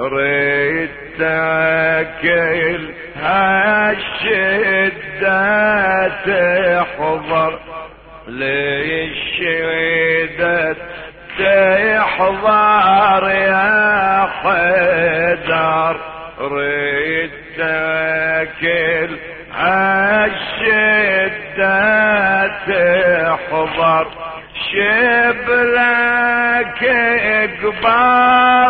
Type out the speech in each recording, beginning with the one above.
ريتك هالشدة تحضر. للشدة تحضر يا حدر ريتك هالشدة تحضر. شبلك إقبال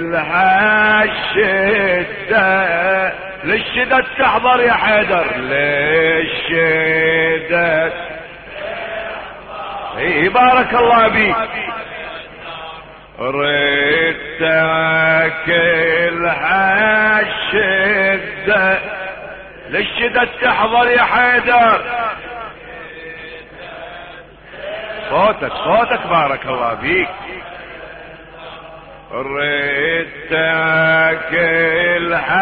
الهالشدة للشدة تحضر يا حيدر للشدة. إي بارك الله بيك ريتك الهالشدة للشدة تحضر يا حيدر. صوتك صوتك بارك الله فيك. ريتك الهالشدة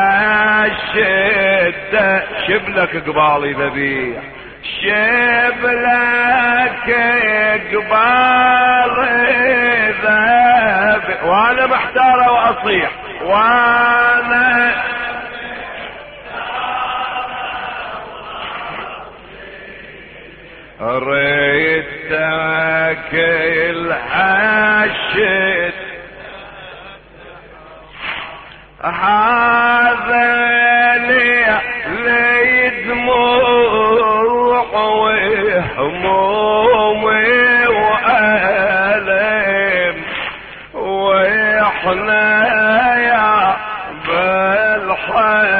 شبلك قبالي ذبيح. شبلك قبال ذهب وأنا محتار وأصيح. وأنا ريتك الحشد هذا لي دموع وهمومي وألم. وإحنا يا بالحسن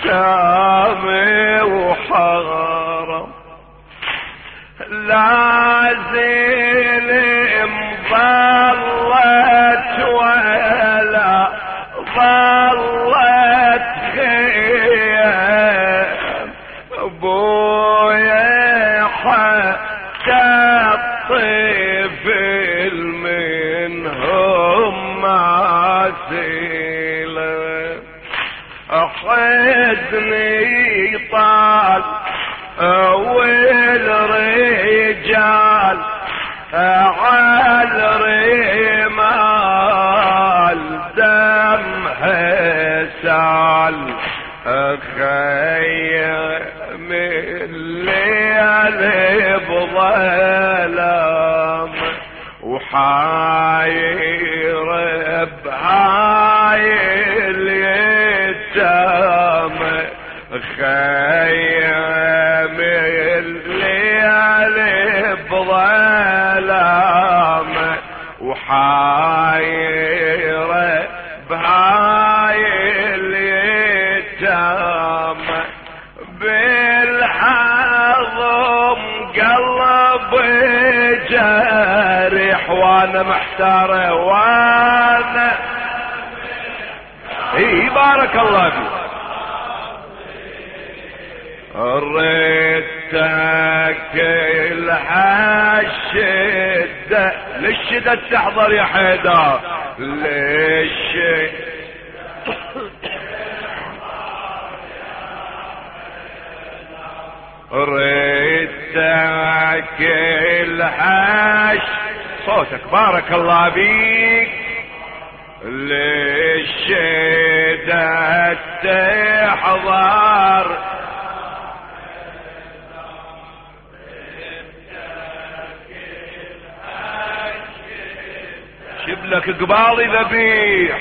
ايتامي وحرم. لازل مظلت وحاير وأنا إي بارك الله فيك. ريتك الحشدة للشدة تحضر يا حيدر؟ للشدة ريتك الحش صوتك. بارك الله بيك للشدة تحضر شبلك قبالي ذبيح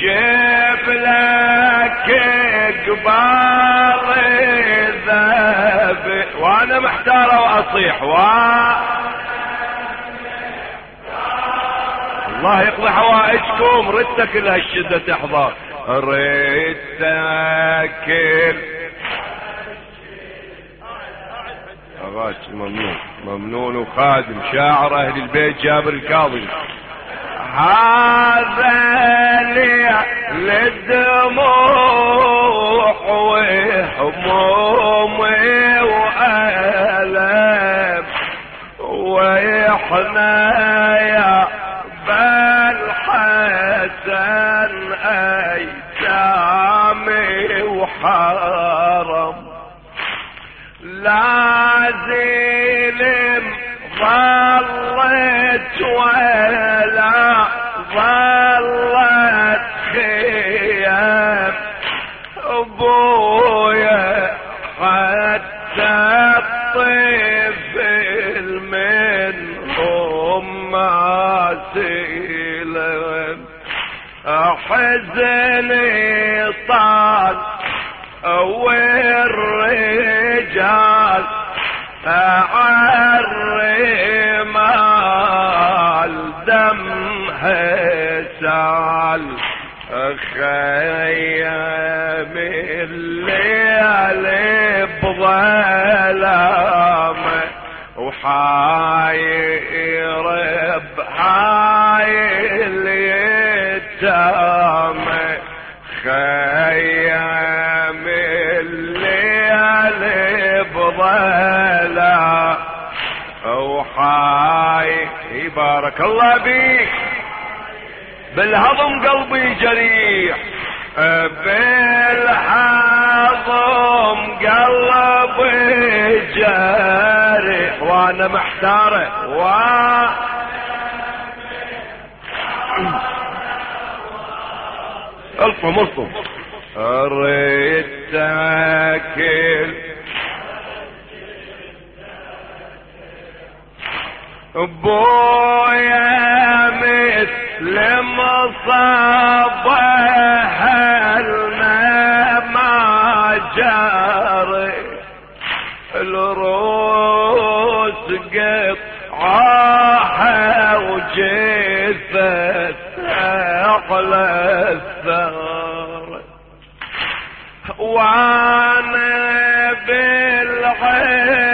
شبلك قبالي ذبيح وأنا محتار وأصيح. و الله يقضي حوائجكم. ردتك لهالشدة تحضر. ردتك اغاش ممنون. ممنون وخادم. شاعر أهل البيت جابر الكاظمي هذا للدموع وهموم وألم وإحنا يا حسن ايتامي وحرم. لازلم ظلت ولا ظلت. حزني طال والرجال عالرمال دمها سال خيم الليل بظلامه وحاير بحاي اليتامى خيم الليل بظلا وحاي بارك الله بيك بالهضم قلبي جريح. بالهضم قلبي جريح وأنا محتاره و الطم الطم أريد تاكل بويا مثل مصابها الماء ما جاري الروس قطعها وجثت على وأنا بالعيلة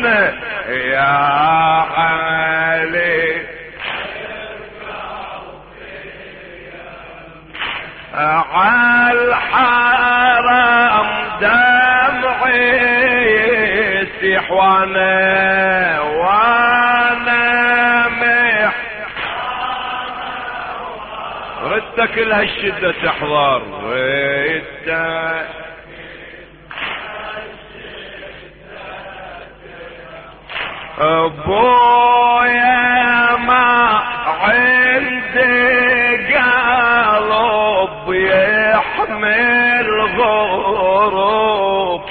وخيمنا يا علي عالحرام دمعي يسيح وأنا وأنا مح ردك لهالشدة تحضر ردك. ابويا ما عندي قلب يحمل غروب.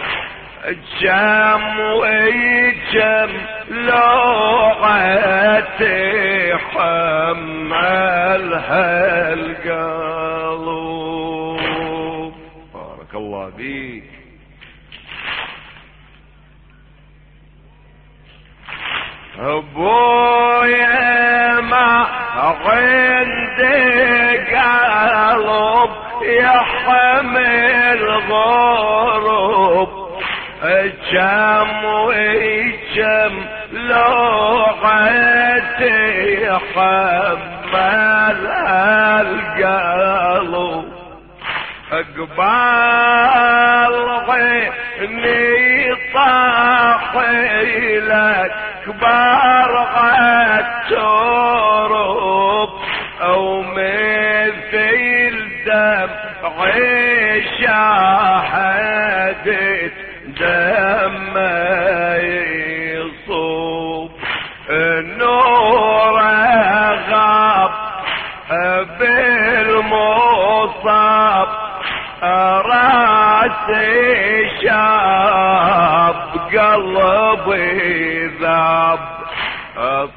جم وجم لوعتي حملها القلب. ابويا ما عندي يحمل لوعتي حمل القلب اقبال عيني طاحي لك كبار الترب أو مثل دمعي شاهدت دم يصوب. النور غاب بالمصاب راسي شاب قلبي ذاب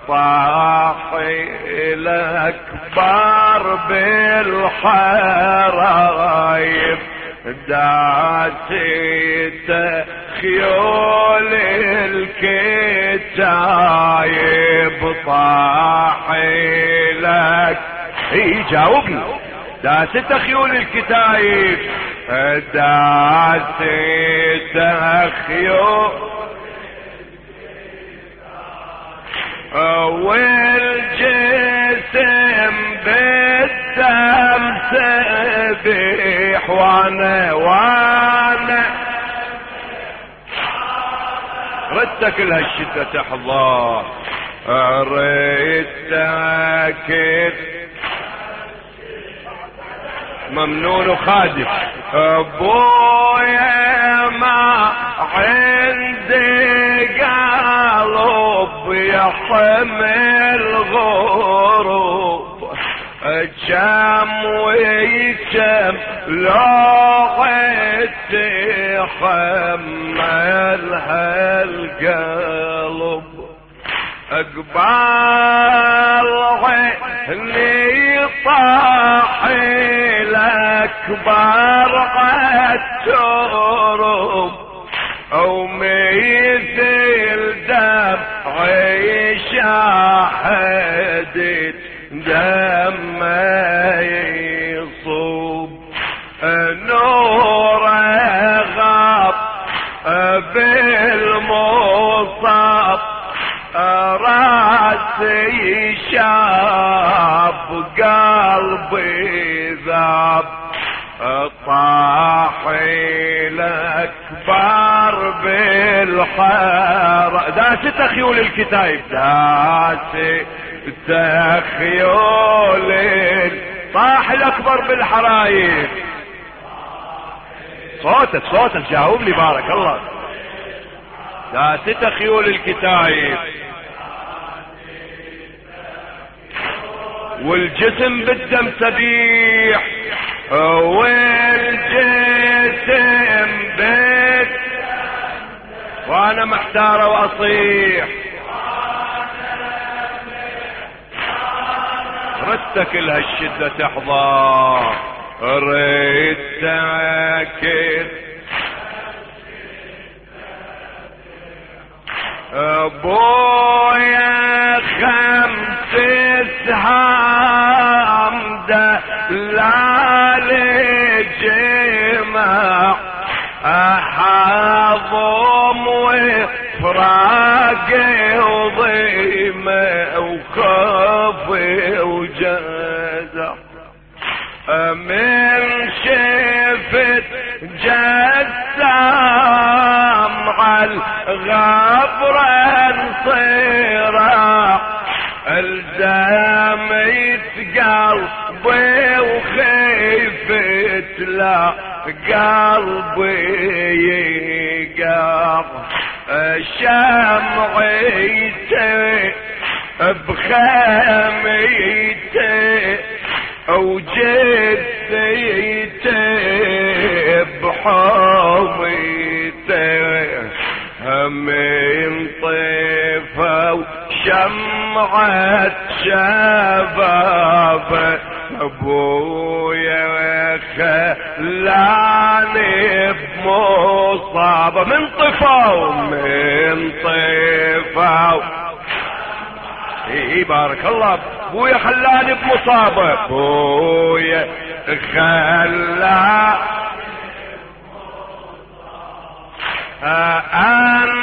طاحي الاكبر بالحرايب. داسيت خيول الكتايب طاحي لك إي جاوبني. داسيت خيول الكتايب. داسيت خيول والجسم بالدم سبيح وأنا وأنا ردتك لها الشدة تحظى. ردتك ممنون وخادم. ابويا ما عندي قلب يحمل غروب جم ويجم لو تحمل هالقلب اقبال عيني طاحي الاكبر الترب أو مثل دمعي شاهدت دم بالحارة داسي تخيول الكتايب داسي تخيول طاح الأكبر بالحرايب صوتك صوتك جاوبني بارك الله. داسي تخيول الكتايب والجسم بالدم سبيح والجسم وأنا محتار واصيح. ردتك لها الشدة تحظى ردتك. أبويا خمس سهام لا قلبي يقع شمعيتي بخيميتي وجديتي بحوميتي همين طيفة وشمعة شباب ابويا خلاني بمصابة من طفا ومن طفا اي بارك الله ابويا خلاني بمصابة ابويا خلاني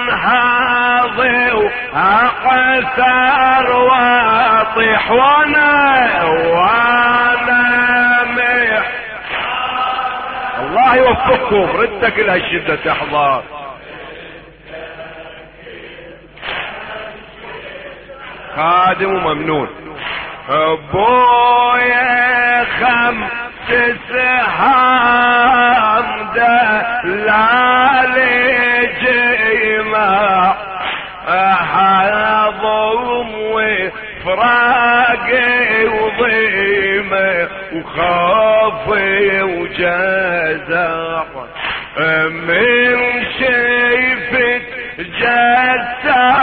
انهاضي واقثر واطيح وأنا وأنا الله يوفقكم ردك لها الشدة تحضر خادم وممنون أبويا خمس سهام دلال جمع حظم وفراقي وضيمة وخافي الجزع من شيفك جسام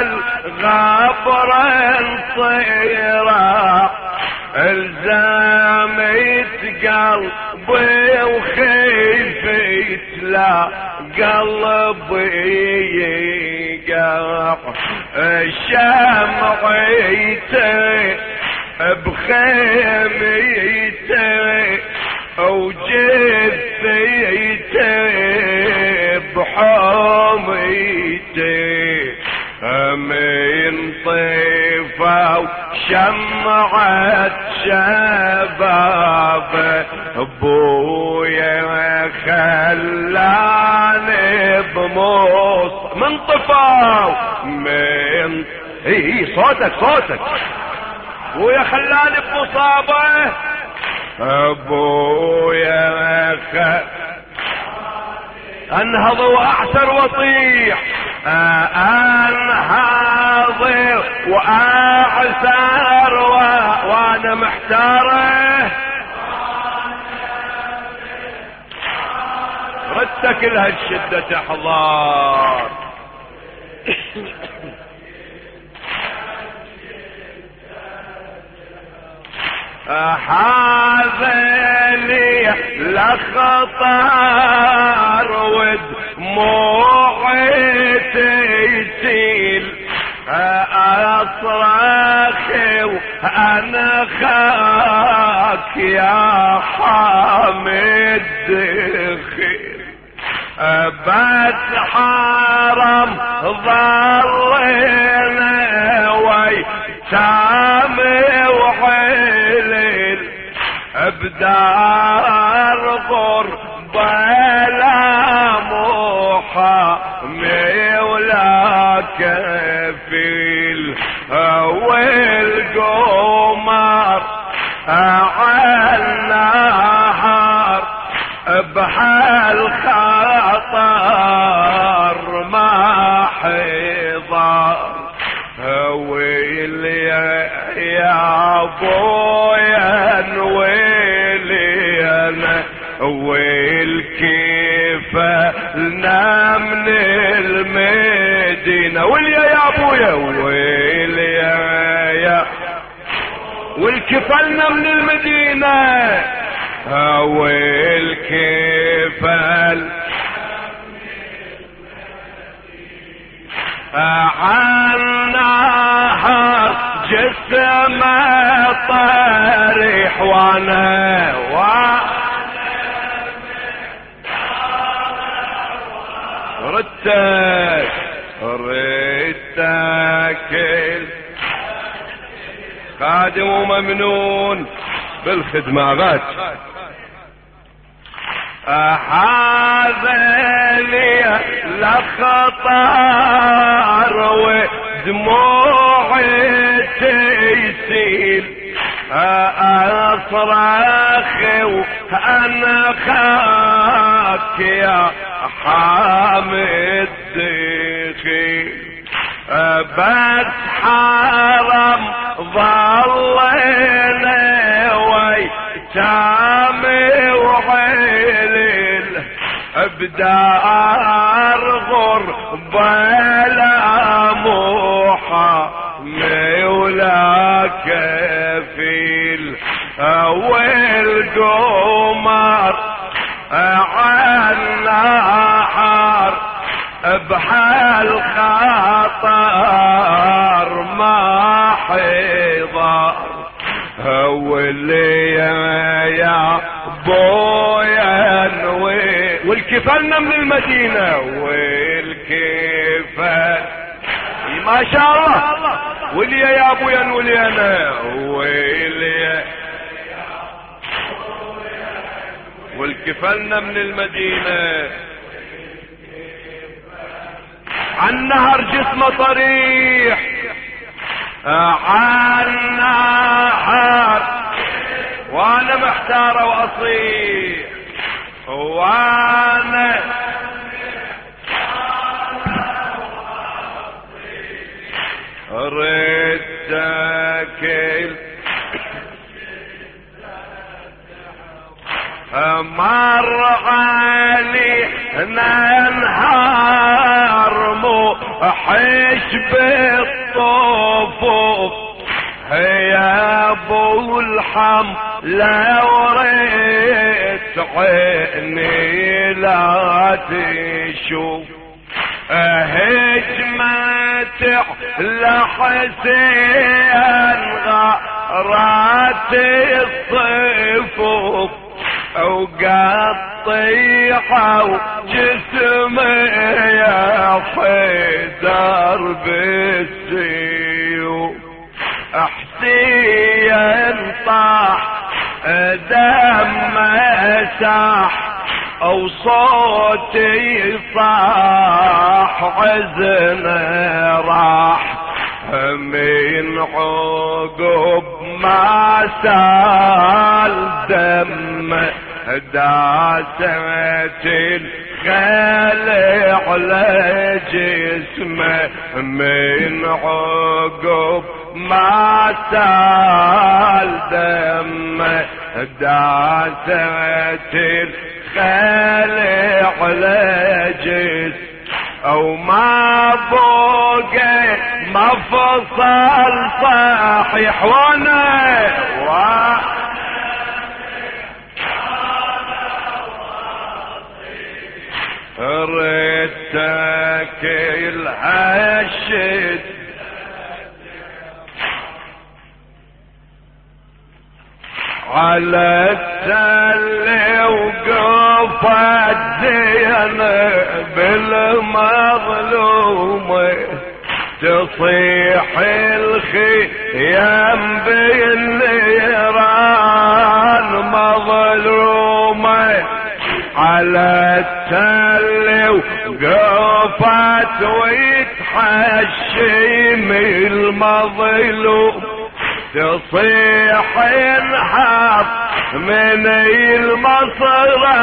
الغبر الصيرة الزامت قلبي وخيفت لا قلبي شمعيتي بخيميتي وجثيتي بحوميتي من طيفة وشمعت شباب أبويا خلاني بموس من طفاو من إي صوتك صوتك. أبويا خلاني بمصابة. أبويا خ... أنهض واعسر وأطيح. انهض واعسر و... وأنا محتارة. ردك لها الشدة تحضر حاذلي لخطر ودموعي تسيل اصرخ وأنا خاك يا حامد دخيل بس حرم ظلنا وي بدار غربة لا محامي ولا كفيل والقمر عالنهار بحال خطر أنا ويل كيف لنا من المدينة ويلي يا أبويا ويلي يا. والكفلنا من المدينة والكفل عنها جسم طريح وأنا ردك خادم وممنون بالخدمة غات هذا لي لخطر ودموعي تيسيل اصرخ وأنا خاك يا حامد دخيل بس حرم ظلنا ويتامي وعيلل بدار غربة لا موحى ولا كفيل. والقمر عالنهار بحال خطر ما حضر واللي يا بويا والكفلنا من المدينة والكفل ما شاء الله. واللي يا ابويا واللي أنا واللي والكفلنا من المدينة. عن نهر جسمه طريح. عن نهر وأنا محتار وأصيح. وأنا ردك مر علينا نهار مو حش بالطفوف يا ابو الحم لا وريت عيني لا تشوف هجمة لحسين غارات الصفوف وقطيحة وجسمي يا حيدر بالسيوف. حسين طاح دم ساح أو صوتي صاح عزن راح. من عقب ما سال دم داست الخيل على جسمه من عقب ما سال دم. داست الخيل على جسمه أو ما بوقي مفصل صحيح وأنا ريتك الهشد على التل وقفت زين بالمظلومة. تصيح الخيام بالنيران مظلومة. على التل وقفت ويتحشم المظلوم. تصيح انحط من المصرع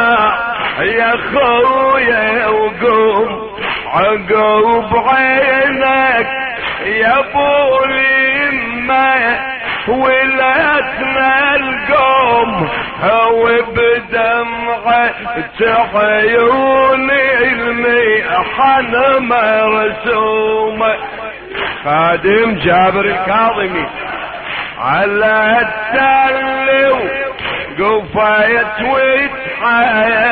يا خويا وقوم عقوب عينك يا أبو اليمه ولاتنا القوم. هو بدمعة عيوني الميحن مرسومة. خادم جابر الكاظمي. على التل قفيت وتحشم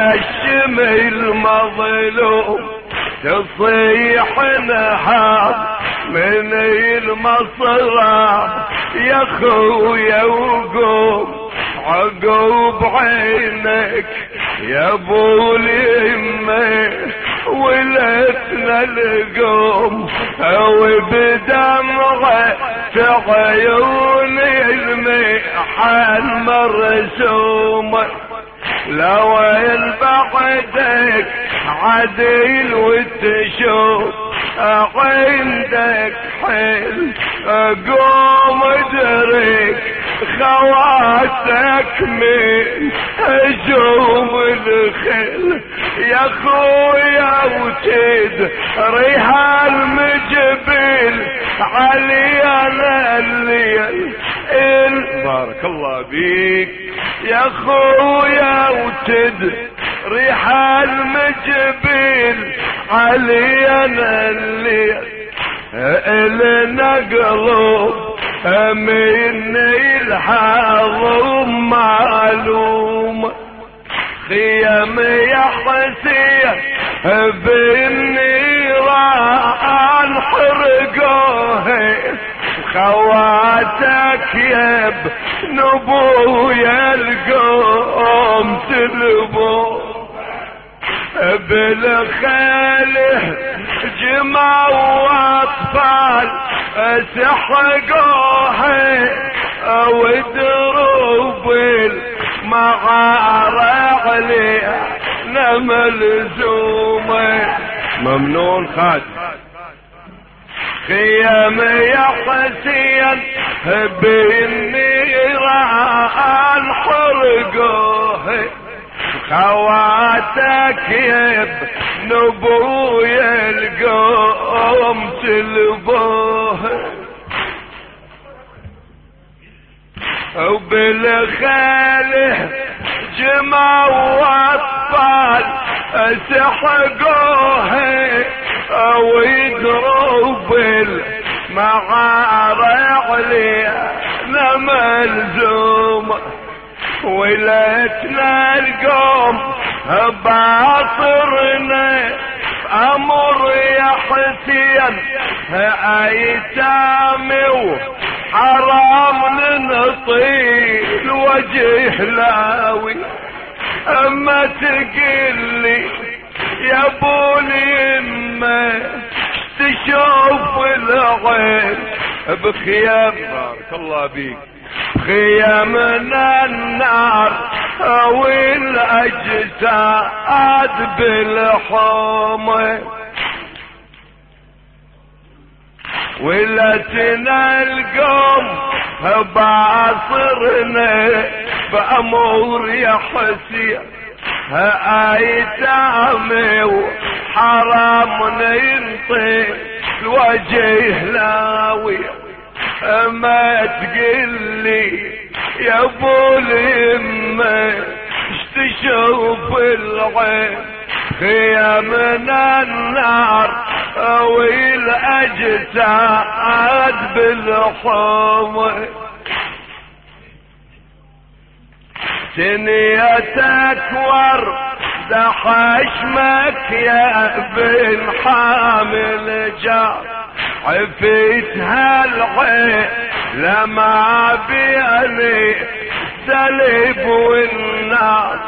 المظلوم. تصيح نهار من المصرع. يا خويا وقوم. عقوب عينك يا أبو اليمه ولتنا القوم. أو بدمعه عيوني المحن مرسومه لو بعدك عديل وتشوف عندك حيل قوم أدرك خواتك من هجوم الخيل يا خويا وتد ريها المجبل علينا الليل بارك الله بيك يا خويا وتد ريح المجبل علينا الليل إلنا قلوب مني الحظ معلوم خيم يا حسين بالنيران حرقوه خواتك يا نبويا القوم تلبو. بالخيل جمع واطفال سحقوها ودروب المغارة عليها ملزومة ممنون خاد خيام يا حسين بالنيران حرقوه خواتك يا نبويا القوم تلبوه وبالخاله جمع وسحقوها ويدرب المعارع علينا ملزومة ولتنا القوم باصرنا أمر يا حسين ايتامي وحرام نطيل وجه لاوي. أما تقلي يا بولي ما تشوف العين بخيام. بارك الله بيك خيامنا النار أو الاجساد بالحمى ولتنا القوم باصرنا بأمور يا حسين. ايتامي وحرام ينطي الوجه لاويه ما تقلي يا أبو اليمة تشوف العين خيامنا النار أو الأجساد بالحمر سنيتك ورد حشمك يا ابن حامل جار. عفيتها العين لما بيني سلب والناس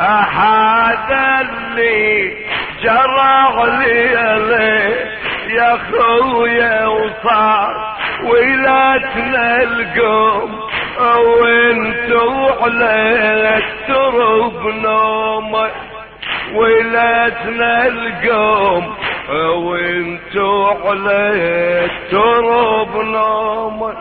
احد اللي جرى لي يا خويا وصار ويلاتنا القوم وانتو على الترب نوم ويلاتنا القوم وانتو على الترب نوم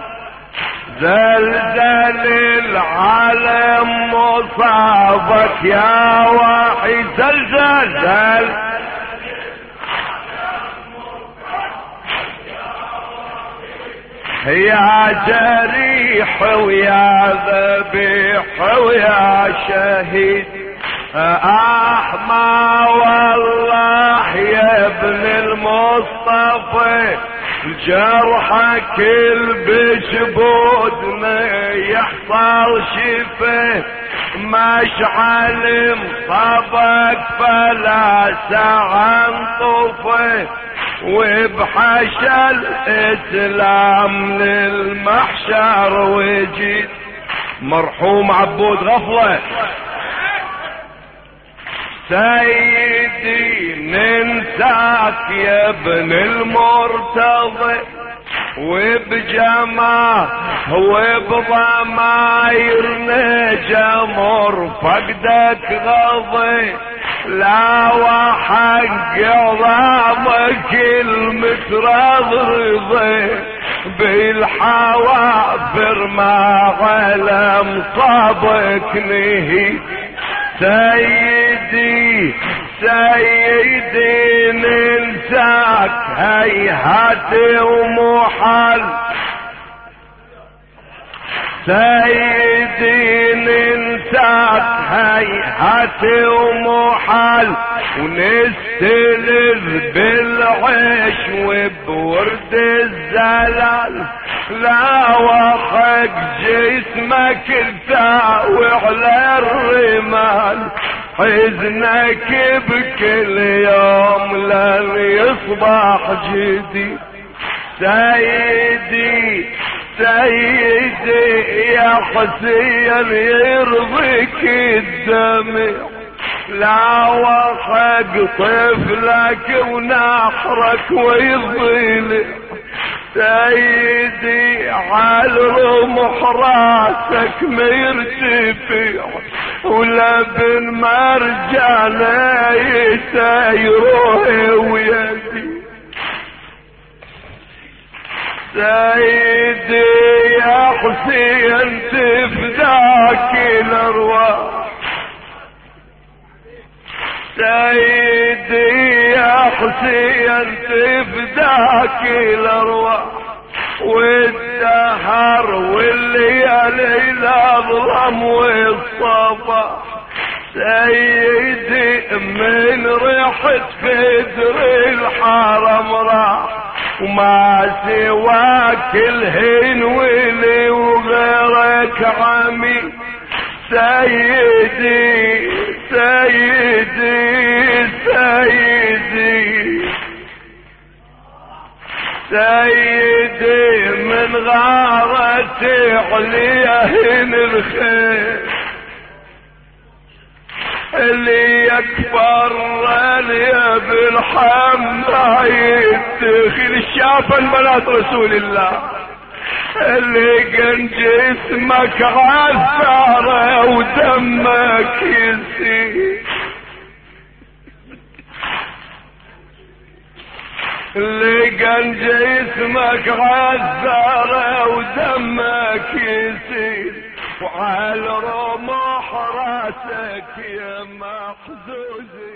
زلزل العالم مصابك يا واحد. زلزل زل يا جريح ويا ذبيح ويا شهيد. أحمى والله يا ابن المصطفى جرحك البشبودنا يحصل شفه مشعل مصابك فلا سعن طفه وبحشا الإسلام للمحشر وجيت. مرحوم عبود غفلة. سيدي ننساك يا ابن المرتضى وبجماه وبضمايرنا جمر فقدك غضي. لا وحق عظامك المترض رضي بالحوافر ما علم صابك نهي سيدي سيدي ننساك هيهات ومحل. سيدي ننساك هيهات ومحل. ونستلذ بالعيش وبورد الزلال. لا وخق جسمك الثاوي على الرمال. حزنك بكل يوم لن يصبح جديد سيدي سيدي يا حسين يرضيك الدمع لا وخق طفلك ونحرك ويضيلك سيدي على رمح راسك ما يرتفع ولا بن مرجانة يسايروه ويدي. سيدي يا حسين تفداك الأرواح. سيدي يا حسين تفداك الأرواح. والدهر والليالي الاظلم والصباح سيدي من ريحة خدر الحرم راح وما سواك الهين ولي وغيرك عمي. سيدي سيدي سيدي. سيدي من غارتي عليه الخير. اللي يكبر يا بالحمد يتخل شافا بنات رسول الله. اللي كان جسمك عثر ودمك يسير. اللي كان جسمك عثر ودمك يسير. وعلى رمح راسك يا محزوز